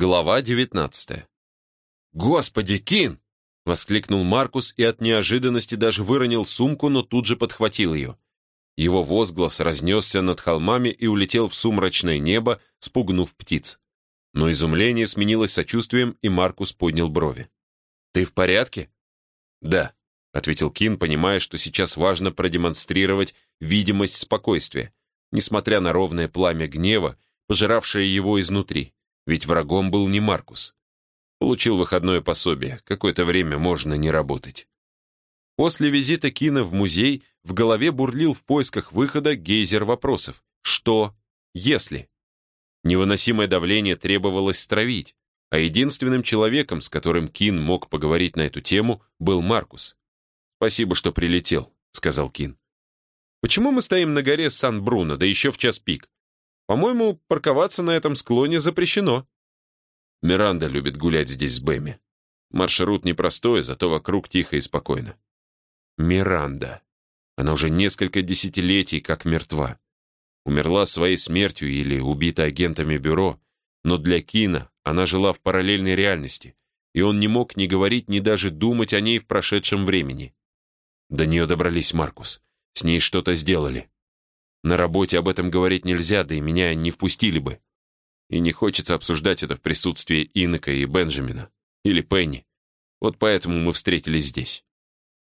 Глава 19 «Господи, Кин!» — воскликнул Маркус и от неожиданности даже выронил сумку, но тут же подхватил ее. Его возглас разнесся над холмами и улетел в сумрачное небо, спугнув птиц. Но изумление сменилось сочувствием, и Маркус поднял брови. «Ты в порядке?» «Да», — ответил Кин, понимая, что сейчас важно продемонстрировать видимость спокойствия, несмотря на ровное пламя гнева, пожиравшее его изнутри, ведь врагом был не Маркус. Получил выходное пособие, какое-то время можно не работать. После визита Кина в музей в голове бурлил в поисках выхода гейзер вопросов. Что, если? Невыносимое давление требовалось стравить, а единственным человеком, с которым Кин мог поговорить на эту тему, был Маркус. «Спасибо, что прилетел», — сказал Кин. «Почему мы стоим на горе Сан-Бруно, да еще в час пик? По-моему, парковаться на этом склоне запрещено». Миранда любит гулять здесь с Бэми. Маршрут непростой, зато вокруг тихо и спокойно. Миранда. Она уже несколько десятилетий как мертва. Умерла своей смертью или убита агентами бюро, но для Кина она жила в параллельной реальности, и он не мог ни говорить, ни даже думать о ней в прошедшем времени. До нее добрались Маркус. С ней что-то сделали. На работе об этом говорить нельзя, да и меня не впустили бы. И не хочется обсуждать это в присутствии Инока и Бенджамина. Или Пенни. Вот поэтому мы встретились здесь.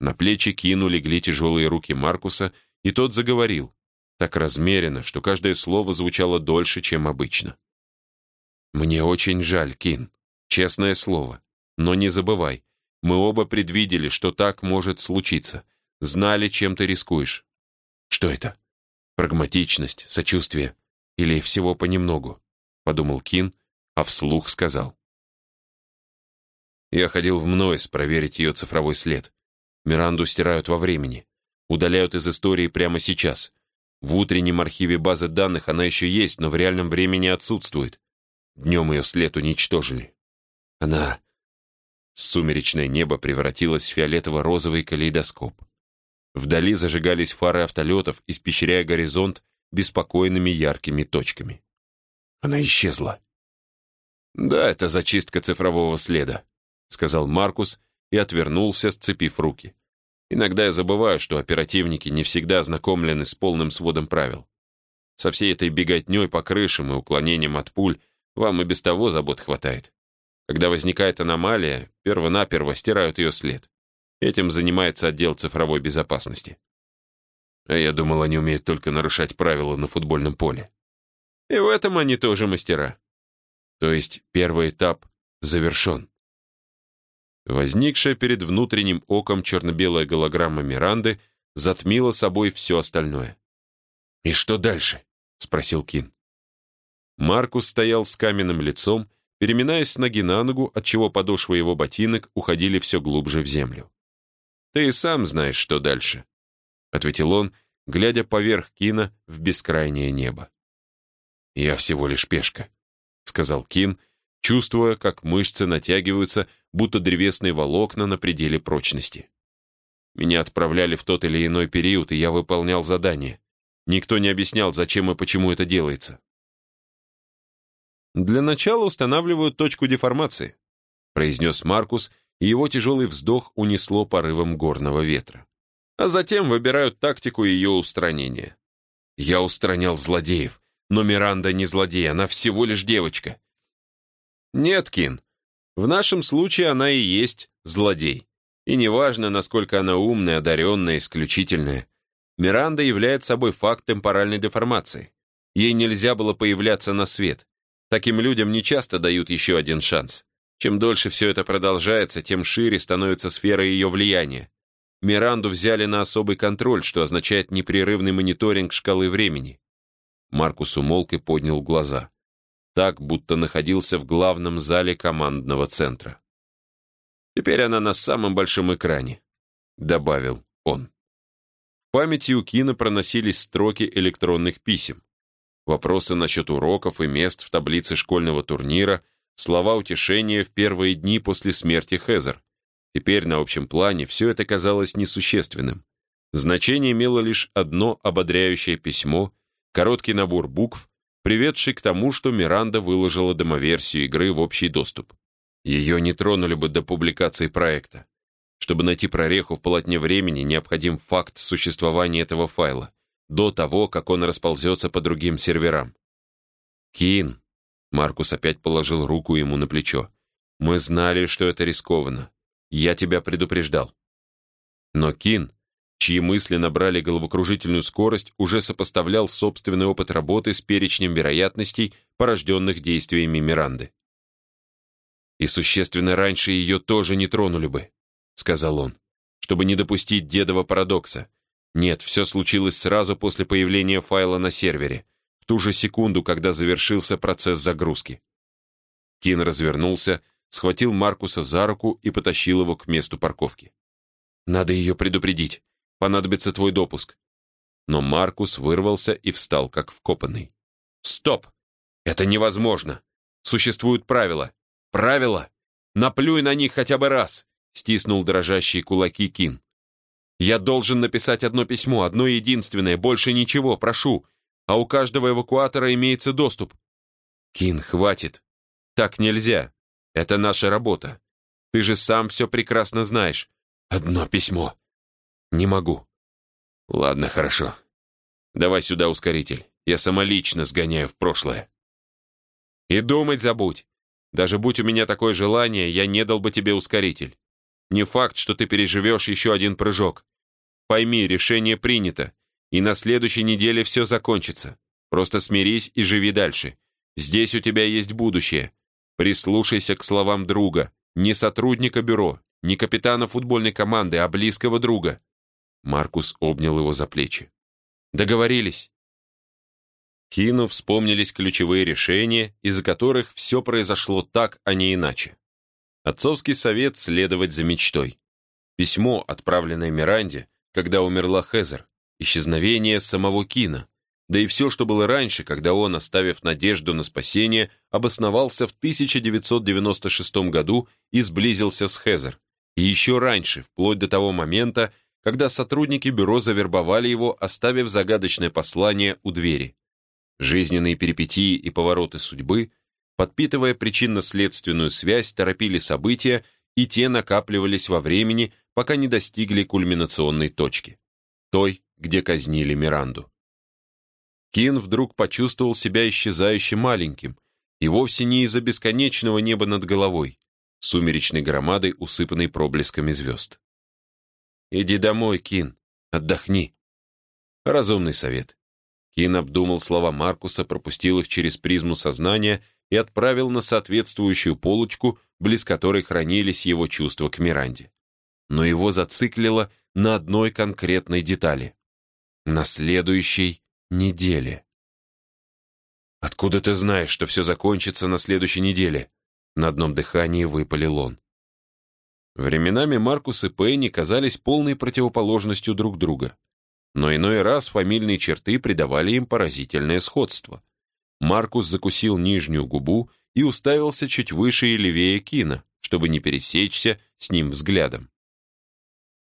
На плечи Кину легли тяжелые руки Маркуса, и тот заговорил, так размеренно, что каждое слово звучало дольше, чем обычно. «Мне очень жаль, Кин, честное слово. Но не забывай, мы оба предвидели, что так может случиться, знали, чем ты рискуешь. Что это? Прагматичность, сочувствие или всего понемногу?» — подумал Кин, а вслух сказал. Я ходил в Мнойс проверить ее цифровой след. Миранду стирают во времени. Удаляют из истории прямо сейчас. В утреннем архиве базы данных она еще есть, но в реальном времени отсутствует. Днем ее след уничтожили. Она... Сумеречное небо превратилось в фиолетово-розовый калейдоскоп. Вдали зажигались фары автолетов, испещряя горизонт беспокойными яркими точками. Она исчезла. «Да, это зачистка цифрового следа», — сказал Маркус, — и отвернулся, сцепив руки. Иногда я забываю, что оперативники не всегда ознакомлены с полным сводом правил. Со всей этой беготней по крышам и уклонением от пуль вам и без того забот хватает. Когда возникает аномалия, перво-наперво стирают ее след. Этим занимается отдел цифровой безопасности. А я думал, они умеют только нарушать правила на футбольном поле. И в этом они тоже мастера. То есть первый этап завершен. Возникшая перед внутренним оком черно-белая голограмма Миранды затмила собой все остальное. «И что дальше?» — спросил Кин. Маркус стоял с каменным лицом, переминаясь с ноги на ногу, отчего подошвы его ботинок уходили все глубже в землю. «Ты и сам знаешь, что дальше», — ответил он, глядя поверх Кина в бескрайнее небо. «Я всего лишь пешка», — сказал Кин, чувствуя, как мышцы натягиваются, будто древесные волокна на пределе прочности. Меня отправляли в тот или иной период, и я выполнял задание. Никто не объяснял, зачем и почему это делается. «Для начала устанавливают точку деформации», произнес Маркус, и его тяжелый вздох унесло порывом горного ветра. А затем выбирают тактику ее устранения. Я устранял злодеев, но Миранда не злодей, она всего лишь девочка. Нет, Кин, в нашем случае она и есть злодей. И неважно, насколько она умная, одаренная, исключительная. Миранда является собой факт темпоральной деформации. Ей нельзя было появляться на свет. Таким людям не часто дают еще один шанс. Чем дольше все это продолжается, тем шире становится сфера ее влияния. Миранду взяли на особый контроль, что означает непрерывный мониторинг шкалы времени. Маркус умолк и поднял глаза так, будто находился в главном зале командного центра. «Теперь она на самом большом экране», — добавил он. В памяти у Кина проносились строки электронных писем. Вопросы насчет уроков и мест в таблице школьного турнира, слова утешения в первые дни после смерти Хезер. Теперь на общем плане все это казалось несущественным. Значение имело лишь одно ободряющее письмо, короткий набор букв, приведший к тому, что Миранда выложила домоверсию игры в общий доступ. Ее не тронули бы до публикации проекта. Чтобы найти прореху в полотне времени, необходим факт существования этого файла, до того, как он расползется по другим серверам. «Кин», — Маркус опять положил руку ему на плечо, «мы знали, что это рискованно. Я тебя предупреждал». Но Кин, чьи мысли набрали головокружительную скорость, уже сопоставлял собственный опыт работы с перечнем вероятностей, порожденных действиями Миранды. «И существенно раньше ее тоже не тронули бы», — сказал он, «чтобы не допустить дедова парадокса. Нет, все случилось сразу после появления файла на сервере, в ту же секунду, когда завершился процесс загрузки». Кин развернулся, схватил Маркуса за руку и потащил его к месту парковки. «Надо ее предупредить понадобится твой допуск». Но Маркус вырвался и встал, как вкопанный. «Стоп! Это невозможно! Существуют правила! Правила! Наплюй на них хотя бы раз!» стиснул дрожащие кулаки Кин. «Я должен написать одно письмо, одно единственное, больше ничего, прошу, а у каждого эвакуатора имеется доступ». «Кин, хватит! Так нельзя! Это наша работа! Ты же сам все прекрасно знаешь! Одно письмо!» «Не могу». «Ладно, хорошо. Давай сюда ускоритель. Я самолично сгоняю в прошлое». «И думать забудь. Даже будь у меня такое желание, я не дал бы тебе ускоритель. Не факт, что ты переживешь еще один прыжок. Пойми, решение принято, и на следующей неделе все закончится. Просто смирись и живи дальше. Здесь у тебя есть будущее. Прислушайся к словам друга, не сотрудника бюро, не капитана футбольной команды, а близкого друга. Маркус обнял его за плечи. «Договорились». Кину вспомнились ключевые решения, из-за которых все произошло так, а не иначе. Отцовский совет следовать за мечтой. Письмо, отправленное Миранде, когда умерла Хезер, исчезновение самого Кина, да и все, что было раньше, когда он, оставив надежду на спасение, обосновался в 1996 году и сблизился с Хезер. И еще раньше, вплоть до того момента, когда сотрудники бюро завербовали его, оставив загадочное послание у двери. Жизненные перипетии и повороты судьбы, подпитывая причинно-следственную связь, торопили события, и те накапливались во времени, пока не достигли кульминационной точки, той, где казнили Миранду. Кин вдруг почувствовал себя исчезающе маленьким, и вовсе не из-за бесконечного неба над головой, сумеречной громадой, усыпанной проблесками звезд. «Иди домой, Кин, отдохни». Разумный совет. Кин обдумал слова Маркуса, пропустил их через призму сознания и отправил на соответствующую полочку, близ которой хранились его чувства к Миранде. Но его зациклило на одной конкретной детали. На следующей неделе. «Откуда ты знаешь, что все закончится на следующей неделе?» На одном дыхании выпалил он. Временами Маркус и Пенни казались полной противоположностью друг друга. Но иной раз фамильные черты придавали им поразительное сходство. Маркус закусил нижнюю губу и уставился чуть выше и левее Кина, чтобы не пересечься с ним взглядом.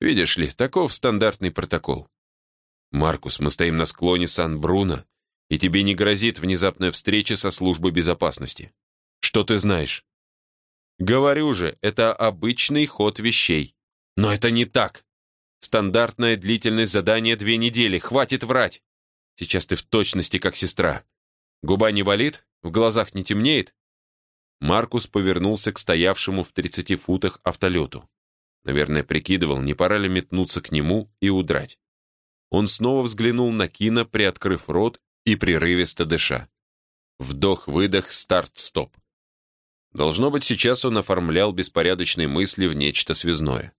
Видишь ли, таков стандартный протокол. Маркус, мы стоим на склоне Сан-Бруно, и тебе не грозит внезапная встреча со службой безопасности. Что ты знаешь? Говорю же, это обычный ход вещей. Но это не так. Стандартная длительность задания две недели. Хватит врать. Сейчас ты в точности как сестра. Губа не болит? В глазах не темнеет? Маркус повернулся к стоявшему в 30 футах автолету. Наверное, прикидывал, не пора ли метнуться к нему и удрать. Он снова взглянул на Кина, приоткрыв рот и прерывисто дыша. Вдох-выдох, старт-стоп. Должно быть, сейчас он оформлял беспорядочные мысли в нечто связное.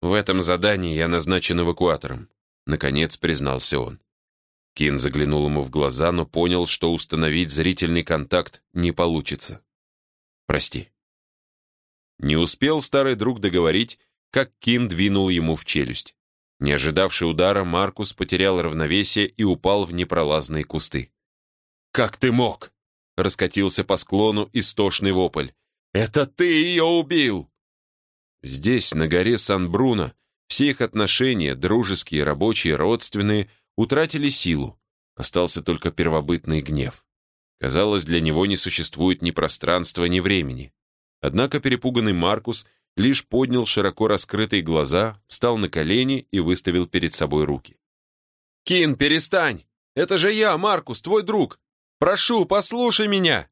«В этом задании я назначен эвакуатором», — наконец признался он. Кин заглянул ему в глаза, но понял, что установить зрительный контакт не получится. «Прости». Не успел старый друг договорить, как Кин двинул ему в челюсть. Не ожидавший удара, Маркус потерял равновесие и упал в непролазные кусты. «Как ты мог?» раскатился по склону истошный вопль. «Это ты ее убил!» Здесь, на горе Сан-Бруно, все их отношения, дружеские, рабочие, родственные, утратили силу. Остался только первобытный гнев. Казалось, для него не существует ни пространства, ни времени. Однако перепуганный Маркус лишь поднял широко раскрытые глаза, встал на колени и выставил перед собой руки. «Кин, перестань! Это же я, Маркус, твой друг! Прошу, послушай меня!»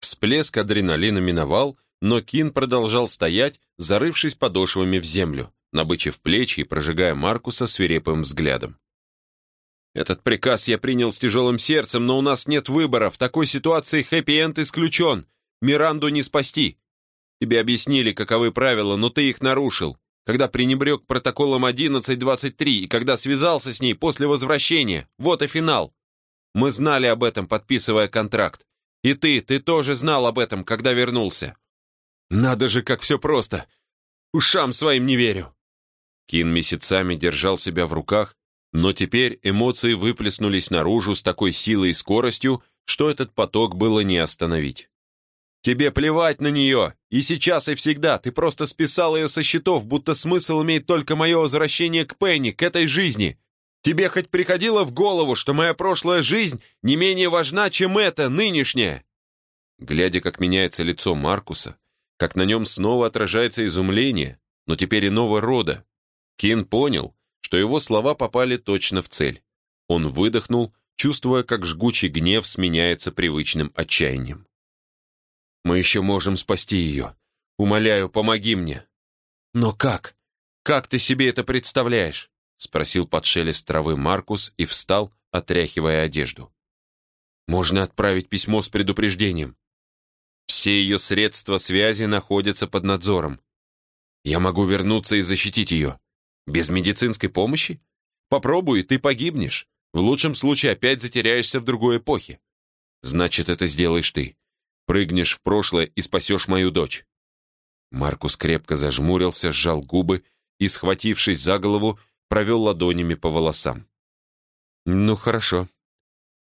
Всплеск адреналина миновал, но Кин продолжал стоять, зарывшись подошвами в землю, набычив плечи и прожигая Маркуса свирепым взглядом. «Этот приказ я принял с тяжелым сердцем, но у нас нет выбора. В такой ситуации хэппи-энд исключен. Миранду не спасти. Тебе объяснили, каковы правила, но ты их нарушил, когда пренебрег протоколом 11.23 и когда связался с ней после возвращения. Вот и финал. Мы знали об этом, подписывая контракт. И ты, ты тоже знал об этом, когда вернулся. Надо же, как все просто. Ушам своим не верю. Кин месяцами держал себя в руках, но теперь эмоции выплеснулись наружу с такой силой и скоростью, что этот поток было не остановить. Тебе плевать на нее, и сейчас, и всегда. Ты просто списал ее со счетов, будто смысл имеет только мое возвращение к Пенни, к этой жизни. Тебе хоть приходило в голову, что моя прошлая жизнь не менее важна, чем эта, нынешняя?» Глядя, как меняется лицо Маркуса, как на нем снова отражается изумление, но теперь иного рода, Кин понял, что его слова попали точно в цель. Он выдохнул, чувствуя, как жгучий гнев сменяется привычным отчаянием. Мы еще можем спасти ее. Умоляю, помоги мне». «Но как? Как ты себе это представляешь?» спросил под шелест травы Маркус и встал, отряхивая одежду. «Можно отправить письмо с предупреждением. Все ее средства связи находятся под надзором. Я могу вернуться и защитить ее. Без медицинской помощи? Попробуй, ты погибнешь. В лучшем случае опять затеряешься в другой эпохе. Значит, это сделаешь ты. Прыгнешь в прошлое и спасешь мою дочь». Маркус крепко зажмурился, сжал губы и, схватившись за голову, провел ладонями по волосам. «Ну, хорошо.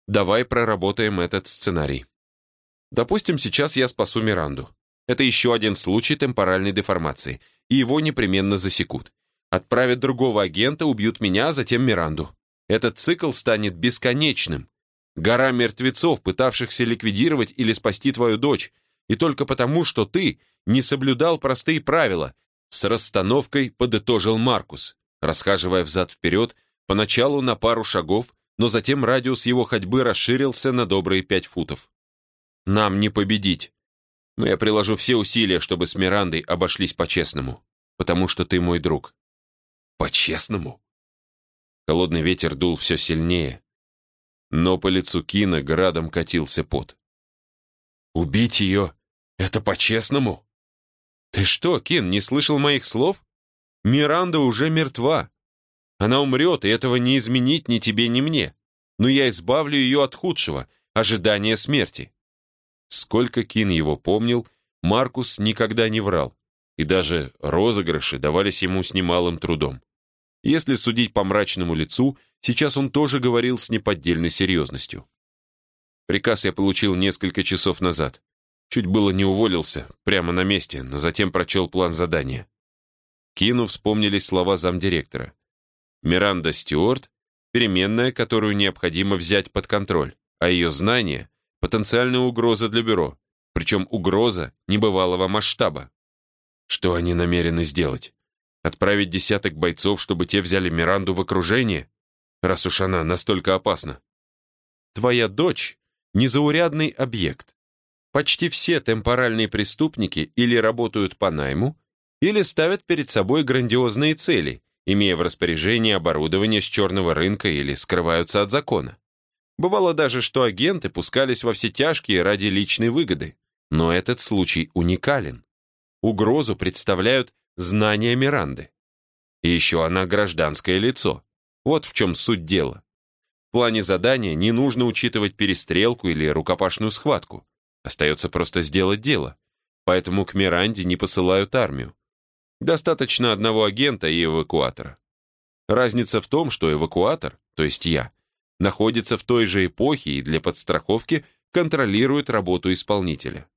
Давай проработаем этот сценарий. Допустим, сейчас я спасу Миранду. Это еще один случай темпоральной деформации, и его непременно засекут. Отправят другого агента, убьют меня, а затем Миранду. Этот цикл станет бесконечным, Гора мертвецов, пытавшихся ликвидировать или спасти твою дочь, и только потому, что ты не соблюдал простые правила, с расстановкой подытожил Маркус, расхаживая взад-вперед, поначалу на пару шагов, но затем радиус его ходьбы расширился на добрые пять футов. «Нам не победить. Но я приложу все усилия, чтобы с Мирандой обошлись по-честному, потому что ты мой друг». «По-честному?» Холодный ветер дул все сильнее, но по лицу Кина градом катился пот. «Убить ее? Это по-честному?» «Ты что, Кин, не слышал моих слов? Миранда уже мертва. Она умрет, и этого не изменить ни тебе, ни мне. Но я избавлю ее от худшего, ожидания смерти». Сколько Кин его помнил, Маркус никогда не врал, и даже розыгрыши давались ему с немалым трудом. Если судить по мрачному лицу, сейчас он тоже говорил с неподдельной серьезностью. Приказ я получил несколько часов назад. Чуть было не уволился, прямо на месте, но затем прочел план задания. Кину вспомнились слова замдиректора. Миранда Стюарт — переменная, которую необходимо взять под контроль, а ее знание — потенциальная угроза для бюро, причем угроза небывалого масштаба. Что они намерены сделать? Отправить десяток бойцов, чтобы те взяли Миранду в окружение? Раз уж она настолько опасна. Твоя дочь — незаурядный объект. Почти все темпоральные преступники или работают по найму, или ставят перед собой грандиозные цели, имея в распоряжении оборудование с черного рынка или скрываются от закона. Бывало даже, что агенты пускались во все тяжкие ради личной выгоды. Но этот случай уникален. Угрозу представляют знания Миранды. И еще она гражданское лицо. Вот в чем суть дела. В плане задания не нужно учитывать перестрелку или рукопашную схватку. Остается просто сделать дело. Поэтому к Миранде не посылают армию. Достаточно одного агента и эвакуатора. Разница в том, что эвакуатор, то есть я, находится в той же эпохе и для подстраховки контролирует работу исполнителя.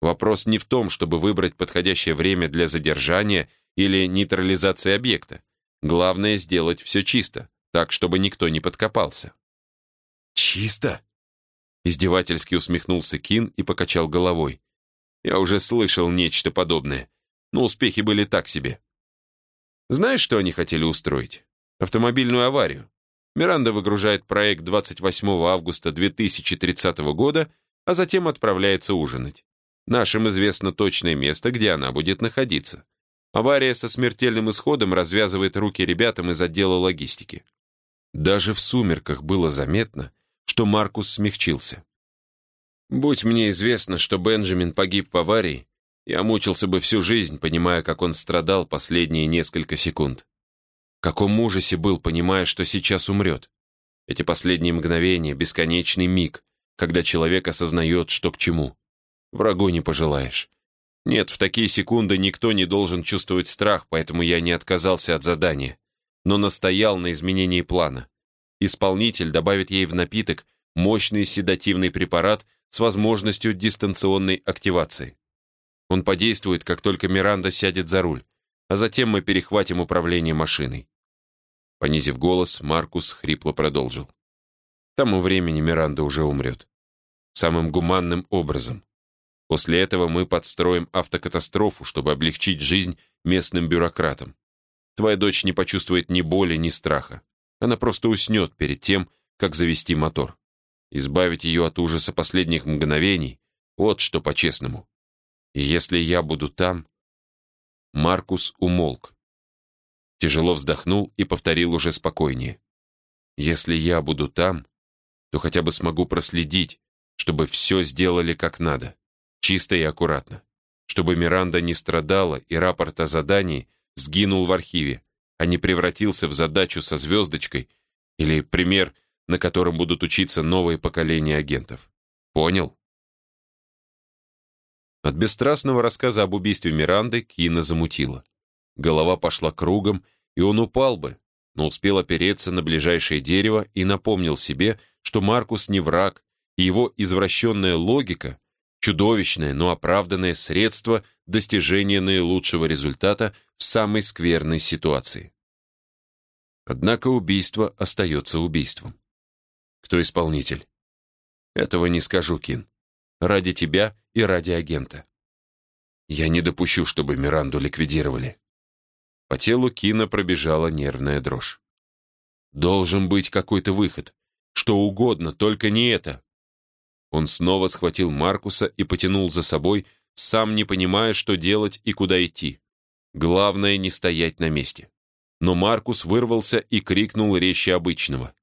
Вопрос не в том, чтобы выбрать подходящее время для задержания или нейтрализации объекта. Главное сделать все чисто, так, чтобы никто не подкопался. «Чисто?» Издевательски усмехнулся Кин и покачал головой. «Я уже слышал нечто подобное, но успехи были так себе. Знаешь, что они хотели устроить? Автомобильную аварию. Миранда выгружает проект 28 августа 2030 года, а затем отправляется ужинать. Нашим известно точное место, где она будет находиться. Авария со смертельным исходом развязывает руки ребятам из отдела логистики. Даже в сумерках было заметно, что Маркус смягчился. Будь мне известно, что Бенджамин погиб в аварии, я мучился бы всю жизнь, понимая, как он страдал последние несколько секунд. В каком ужасе был, понимая, что сейчас умрет. Эти последние мгновения, бесконечный миг, когда человек осознает, что к чему. Врагу не пожелаешь. Нет, в такие секунды никто не должен чувствовать страх, поэтому я не отказался от задания, но настоял на изменении плана. Исполнитель добавит ей в напиток мощный седативный препарат с возможностью дистанционной активации. Он подействует, как только Миранда сядет за руль, а затем мы перехватим управление машиной. Понизив голос, Маркус хрипло продолжил. К тому времени Миранда уже умрет. Самым гуманным образом. После этого мы подстроим автокатастрофу, чтобы облегчить жизнь местным бюрократам. Твоя дочь не почувствует ни боли, ни страха. Она просто уснет перед тем, как завести мотор. Избавить ее от ужаса последних мгновений — вот что по-честному. И если я буду там... Маркус умолк. Тяжело вздохнул и повторил уже спокойнее. Если я буду там, то хотя бы смогу проследить, чтобы все сделали как надо чисто и аккуратно, чтобы Миранда не страдала и рапорт о задании сгинул в архиве, а не превратился в задачу со звездочкой или пример, на котором будут учиться новые поколения агентов. Понял? От бесстрастного рассказа об убийстве Миранды Кина замутила. Голова пошла кругом, и он упал бы, но успел опереться на ближайшее дерево и напомнил себе, что Маркус не враг, и его извращенная логика Чудовищное, но оправданное средство достижения наилучшего результата в самой скверной ситуации. Однако убийство остается убийством. Кто исполнитель? Этого не скажу, Кин. Ради тебя и ради агента. Я не допущу, чтобы Миранду ликвидировали. По телу Кина пробежала нервная дрожь. Должен быть какой-то выход. Что угодно, только не это. Он снова схватил Маркуса и потянул за собой, сам не понимая, что делать и куда идти. Главное не стоять на месте. Но Маркус вырвался и крикнул резче обычного.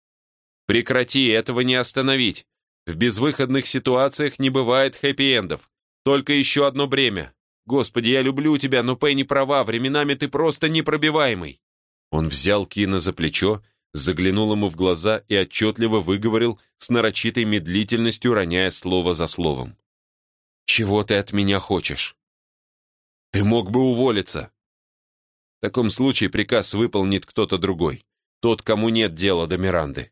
«Прекрати, этого не остановить! В безвыходных ситуациях не бывает хэппи-эндов. Только еще одно бремя. Господи, я люблю тебя, но Пенни права, временами ты просто непробиваемый!» Он взял Кина за плечо, заглянул ему в глаза и отчетливо выговорил с нарочитой медлительностью, роняя слово за словом. «Чего ты от меня хочешь?» «Ты мог бы уволиться!» В таком случае приказ выполнит кто-то другой, тот, кому нет дела до Миранды.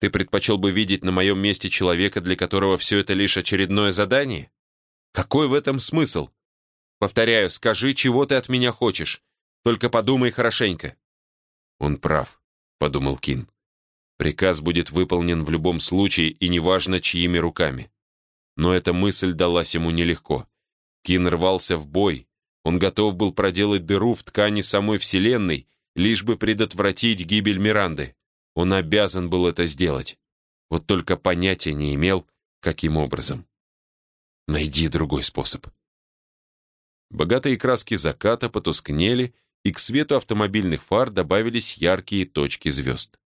Ты предпочел бы видеть на моем месте человека, для которого все это лишь очередное задание? Какой в этом смысл? Повторяю, скажи, чего ты от меня хочешь. Только подумай хорошенько. Он прав. — подумал Кин. «Приказ будет выполнен в любом случае и неважно, чьими руками». Но эта мысль далась ему нелегко. Кин рвался в бой. Он готов был проделать дыру в ткани самой Вселенной, лишь бы предотвратить гибель Миранды. Он обязан был это сделать. Вот только понятия не имел, каким образом. Найди другой способ. Богатые краски заката потускнели, и к свету автомобильных фар добавились яркие точки звезд.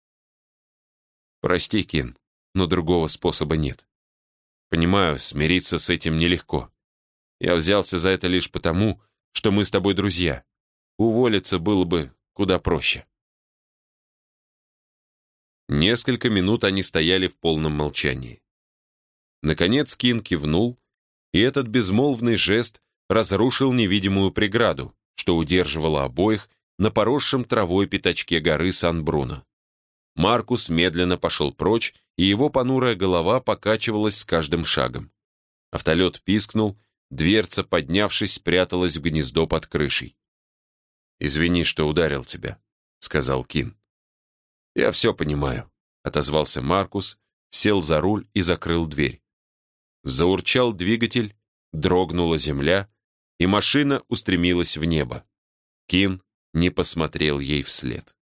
«Прости, Кин, но другого способа нет. Понимаю, смириться с этим нелегко. Я взялся за это лишь потому, что мы с тобой друзья. Уволиться было бы куда проще». Несколько минут они стояли в полном молчании. Наконец Кин кивнул, и этот безмолвный жест разрушил невидимую преграду, что удерживало обоих на поросшем травой пятачке горы Сан-Бруно. Маркус медленно пошел прочь, и его понурая голова покачивалась с каждым шагом. Автолет пискнул, дверца, поднявшись, спряталась в гнездо под крышей. «Извини, что ударил тебя», — сказал Кин. «Я все понимаю», — отозвался Маркус, сел за руль и закрыл дверь. Заурчал двигатель, дрогнула земля, и машина устремилась в небо. Кин не посмотрел ей вслед.